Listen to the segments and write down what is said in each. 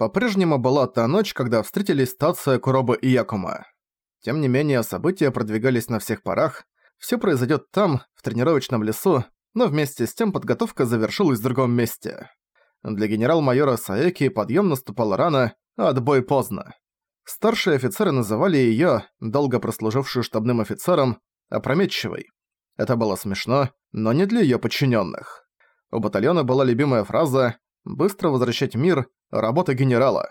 По-прежнему была та ночь, когда встретились Тация, Куроба и Якума. Тем не менее, события продвигались на всех парах, все произойдет там, в тренировочном лесу, но вместе с тем подготовка завершилась в другом месте. Для генерал-майора Саеки подъем наступал рано, а отбой поздно. Старшие офицеры называли её, долго прослужившую штабным офицером, опрометчивой. Это было смешно, но не для её подчинённых. У батальона была любимая фраза «быстро возвращать мир, работа генерала».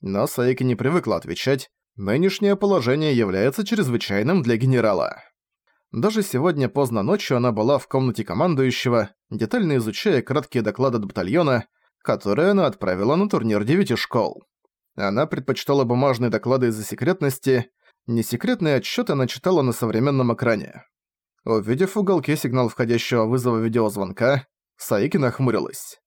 Но Саеки не привыкла отвечать «нынешнее положение является чрезвычайным для генерала». Даже сегодня поздно ночью она была в комнате командующего, детально изучая краткие доклады от батальона, которые она отправила на турнир девяти школ. Она предпочитала бумажные доклады из-за секретности, несекретные отчеты она читала на современном экране. Увидев в уголке сигнал входящего вызова видеозвонка, Саики нахмурилась.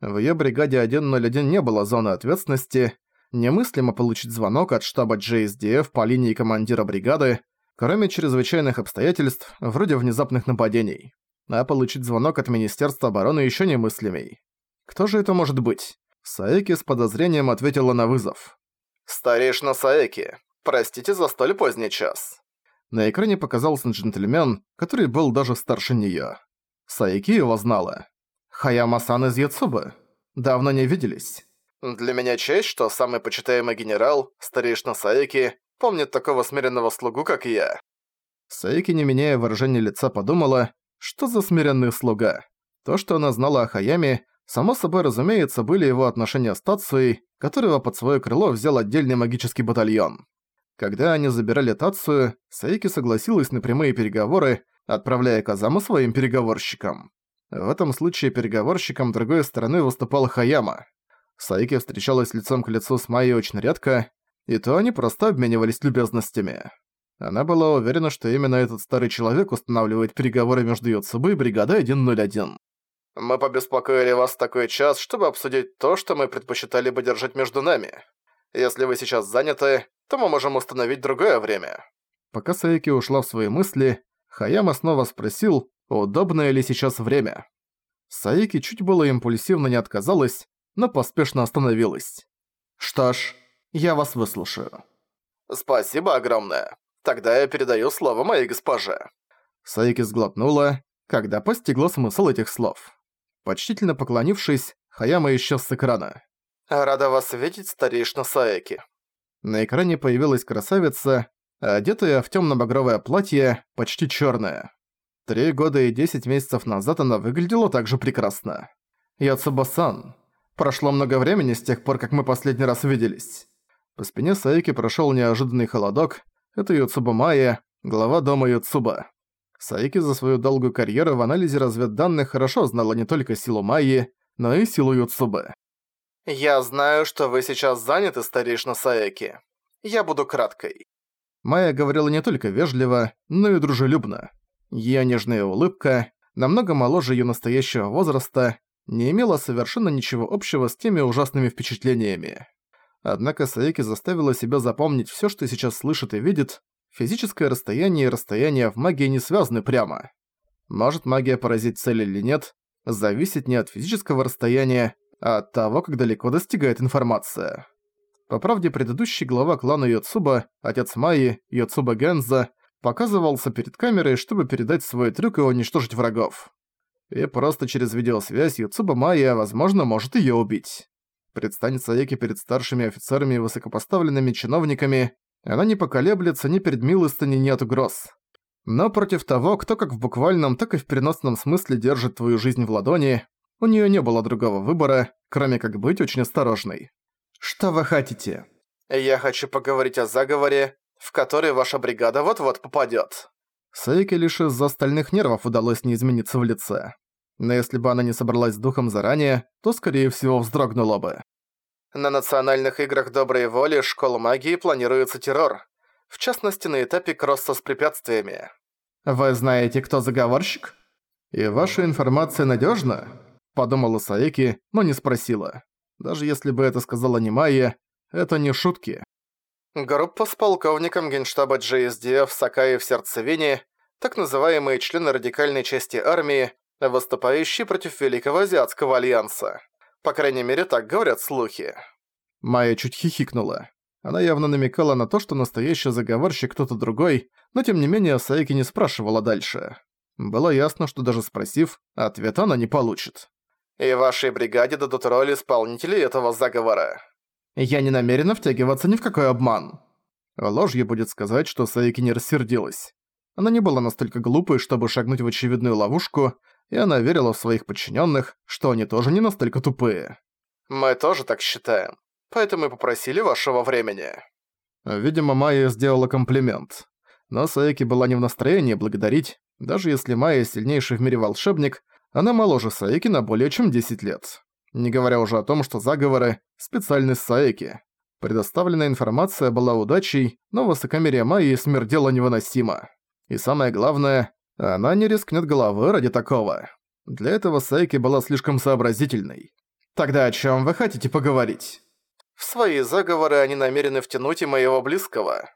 В её бригаде 101 не было зоны ответственности, немыслимо получить звонок от штаба JSDF по линии командира бригады, кроме чрезвычайных обстоятельств, вроде внезапных нападений. А получить звонок от Министерства обороны ещё немыслимей. Кто же это может быть? Саеки с подозрением ответила на вызов. «Старейшина Саеки, простите за столь поздний час». На экране показался джентльмен, который был даже старше неё. Саеки его знала. «Хаяма-сан из Яцубы. Давно не виделись». «Для меня честь, что самый почитаемый генерал, старейшина Саеки, помнит такого смиренного слугу, как я». Саеки, не меняя выражения лица, подумала, что за смиренный слуга. То, что она знала о Хаяме, само собой разумеется, были его отношения с Тацией, которого под свое крыло взял отдельный магический батальон. Когда они забирали Тацию, Саики согласилась на прямые переговоры, отправляя Казаму своим переговорщикам. В этом случае переговорщиком другой стороны выступал Хаяма. Саики встречалась лицом к лицу с Майей очень редко, и то они просто обменивались любезностями. Она была уверена, что именно этот старый человек устанавливает переговоры между Йоцубы и бригадой 101. «Мы побеспокоили вас в такой час, чтобы обсудить то, что мы предпочитали бы держать между нами. Если вы сейчас заняты, то мы можем установить другое время». Пока Саики ушла в свои мысли, Хаяма снова спросил, удобное ли сейчас время. Саики чуть было импульсивно не отказалась, но поспешно остановилась. «Что ж, я вас выслушаю». «Спасибо огромное. Тогда я передаю слово моей госпоже». Саики сглотнула, когда постигла смысл этих слов. Почтительно поклонившись, Хаяма исчез с экрана. «Рада вас видеть, старейшина Саеки». На экране появилась красавица, одетая в тёмно-багровое платье, почти чёрное. Три года и десять месяцев назад она выглядела так же прекрасно. «Яцуба-сан, прошло много времени с тех пор, как мы последний раз виделись». По спине Саеки прошёл неожиданный холодок. Это Юцуба Майя, глава дома Юцуба. Саики за свою долгую карьеру в анализе разведданных хорошо знала не только силу Майи, но и силу Юцубы. «Я знаю, что вы сейчас заняты, старейшина Саеки. Я буду краткой». Майя говорила не только вежливо, но и дружелюбно. Её нежная улыбка, намного моложе её настоящего возраста, не имела совершенно ничего общего с теми ужасными впечатлениями. Однако Саеки заставила себя запомнить всё, что сейчас слышит и видит, Физическое расстояние и расстояние в магии не связаны прямо. Может магия поразить цель или нет, зависит не от физического расстояния, а от того, как далеко достигает информация. По правде, предыдущий глава клана Йоцуба, отец Майи, Йоцуба Генза, показывался перед камерой, чтобы передать свой трюк и уничтожить врагов. И просто через видеосвязь Йоцуба Майя, возможно, может её убить. Предстанет Саеки перед старшими офицерами и высокопоставленными чиновниками, она не поколеблется ни перед милостыней, ни от угроз. Но против того, кто как в буквальном, так и в переносном смысле держит твою жизнь в ладони, у неё не было другого выбора, кроме как быть очень осторожной. «Что вы хотите?» «Я хочу поговорить о заговоре, в который ваша бригада вот-вот попадёт». Сейке лишь из-за остальных нервов удалось не измениться в лице. Но если бы она не собралась с духом заранее, то, скорее всего, вздрогнула бы. На национальных играх доброй воли школ магии планируется террор. В частности, на этапе кросса с препятствиями. «Вы знаете, кто заговорщик?» «И ваша информация надежна? подумала Саеки, но не спросила. Даже если бы это сказала не Майя, это не шутки. Группа с полковником генштаба JSDF Сакаи в сердцевине, так называемые члены радикальной части армии, выступающие против Великого Азиатского Альянса. По крайней мере, так говорят слухи. Майя чуть хихикнула. Она явно намекала на то, что настоящий заговорщик кто-то другой, но тем не менее Саики не спрашивала дальше. Было ясно, что даже спросив, ответа она не получит. «И вашей бригаде дадут роль исполнителей этого заговора». «Я не намерена втягиваться ни в какой обман». Ложью будет сказать, что Саики не рассердилась. Она не была настолько глупой, чтобы шагнуть в очевидную ловушку, и она верила в своих подчиненных, что они тоже не настолько тупые. «Мы тоже так считаем поэтому и попросили вашего времени». Видимо, Майя сделала комплимент. Но Саеки была не в настроении благодарить, даже если Майя сильнейший в мире волшебник, она моложе Саеки на более чем 10 лет. Не говоря уже о том, что заговоры – специальность Саеки. Предоставленная информация была удачей, но высокомерие Майи смердело невыносимо. И самое главное, она не рискнет головы ради такого. Для этого Саеки была слишком сообразительной. «Тогда о чем вы хотите поговорить?» В свои заговоры они намерены втянуть и моего близкого.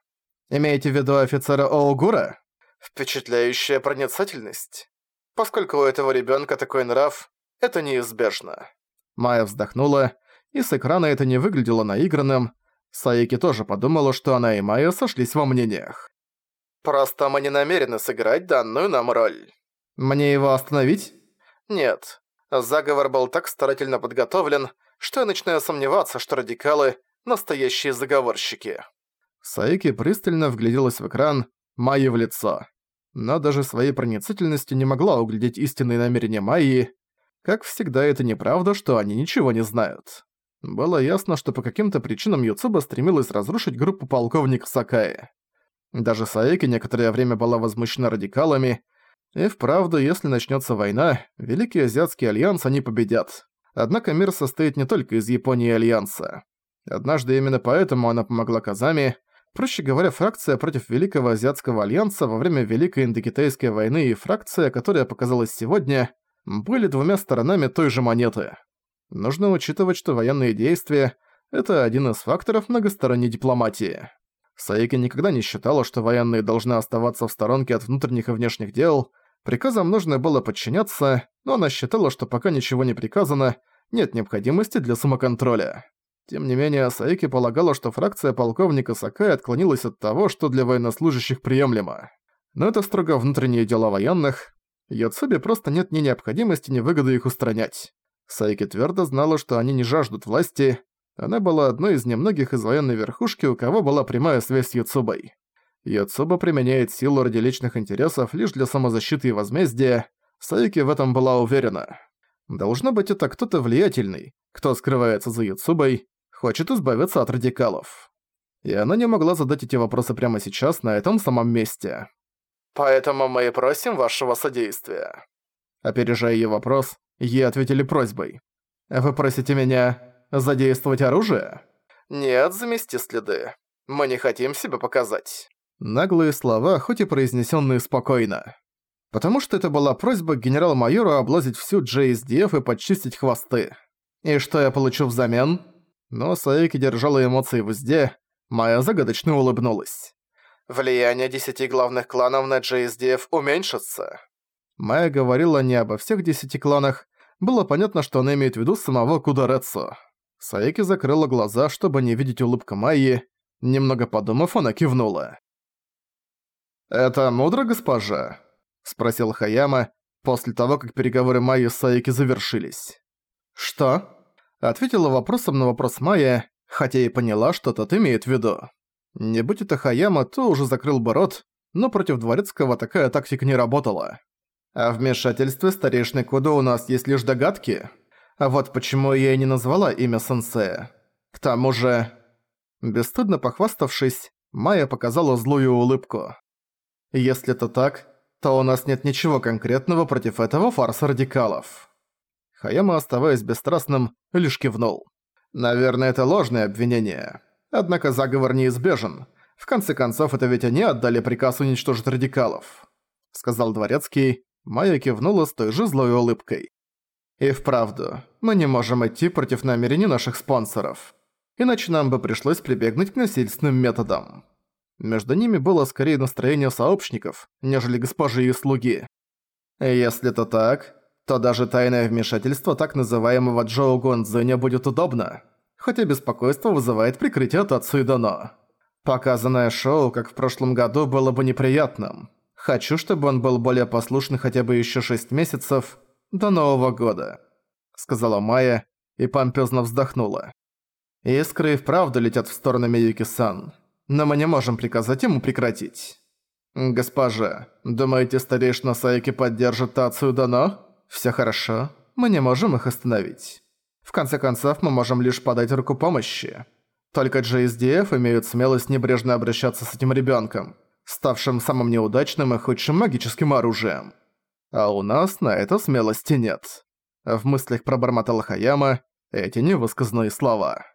Имеете в виду офицера Оугура? Впечатляющая проницательность. Поскольку у этого ребенка такой нрав, это неизбежно. Майя вздохнула, и с экрана это не выглядело наигранным. Саики тоже подумала, что она и Майя сошлись во мнениях. «Просто мы не намерены сыграть данную нам роль». «Мне его остановить?» «Нет. Заговор был так старательно подготовлен, что я начинаю сомневаться, что радикалы – настоящие заговорщики. Саики пристально вгляделась в экран, Майи в лицо. Но даже своей проницательностью не могла углядеть истинные намерения Майи. Как всегда, это неправда, что они ничего не знают. Было ясно, что по каким-то причинам Юцуба стремилась разрушить группу полковника Сакаи. Даже Саики некоторое время была возмущена радикалами, и вправду, если начнется война, Великий Азиатский Альянс они победят. Однако мир состоит не только из Японии и Альянса. Однажды именно поэтому она помогла Казами, проще говоря, фракция против Великого Азиатского Альянса во время Великой Индокитайской войны и фракция, которая показалась сегодня, были двумя сторонами той же монеты. Нужно учитывать, что военные действия – это один из факторов многосторонней дипломатии. Саики никогда не считала, что военные должны оставаться в сторонке от внутренних и внешних дел, Приказам нужно было подчиняться, но она считала, что пока ничего не приказано, нет необходимости для самоконтроля. Тем не менее, Саики полагала, что фракция полковника Сакай отклонилась от того, что для военнослужащих приемлемо. Но это строго внутренние дела военных. Йоцуби просто нет ни необходимости, ни выгоды их устранять. Сайки твердо знала, что они не жаждут власти. Она была одной из немногих из военной верхушки, у кого была прямая связь с Юцубой. Яцуба применяет силу ради личных интересов лишь для самозащиты и возмездия, Саюки в этом была уверена. Должно быть, это кто-то влиятельный, кто скрывается за Яцубой, хочет избавиться от радикалов. И она не могла задать эти вопросы прямо сейчас, на этом самом месте. «Поэтому мы и просим вашего содействия». Опережая ее вопрос, ей ответили просьбой. «Вы просите меня задействовать оружие?» «Нет, замести следы. Мы не хотим себя показать». Наглые слова, хоть и произнесенные спокойно. Потому что это была просьба к генерал-майору облазить всю JSDF и подчистить хвосты. И что я получу взамен? Но Саики держала эмоции в узде, Майя загадочно улыбнулась. «Влияние десяти главных кланов на JSDF уменьшится». Майя говорила не обо всех десяти кланах, было понятно, что она имеет в виду самого Кударецу. Саики закрыла глаза, чтобы не видеть улыбку Майи. Немного подумав, она кивнула. «Это мудро, госпожа?» – спросил Хаяма после того, как переговоры Майи с Саики завершились. «Что?» – ответила вопросом на вопрос Майя, хотя и поняла, что тот имеет в виду. Не будь это Хаяма, то уже закрыл бы рот, но против Дворецкого такая тактика не работала. А вмешательстве старейшины Кудо у нас есть лишь догадки. А вот почему я и не назвала имя сенсея. К тому же... Бесстыдно похваставшись, Майя показала злую улыбку. Если это так, то у нас нет ничего конкретного против этого фарса радикалов. Хаяма, оставаясь бесстрастным, лишь кивнул. Наверное, это ложное обвинение. Однако заговор неизбежен. В конце концов, это ведь они отдали приказ уничтожить радикалов. Сказал Дворецкий, Майя кивнула с той же злой улыбкой. И вправду, мы не можем идти против намерений наших спонсоров. Иначе нам бы пришлось прибегнуть к насильственным методам. Между ними было скорее настроение сообщников, нежели госпожи и слуги. Если это так, то даже тайное вмешательство так называемого Джоу Гонзэня будет удобно. Хотя беспокойство вызывает прикрытие Тацу и Дано. Показанное шоу, как в прошлом году, было бы неприятным. Хочу, чтобы он был более послушный хотя бы еще шесть месяцев до Нового года», — сказала Майя и помпезно вздохнула. «Искры и вправду летят в сторону Миюки-сан, но мы не можем приказать ему прекратить». «Госпожа, думаете, старейшина Саики поддержит Тацию Дано? Всё хорошо, мы не можем их остановить. В конце концов, мы можем лишь подать руку помощи. Только JSDF имеют смелость небрежно обращаться с этим ребёнком, ставшим самым неудачным и худшим магическим оружием. А у нас на это смелости нет». В мыслях пробормотала Хаяма эти невысказанные слова.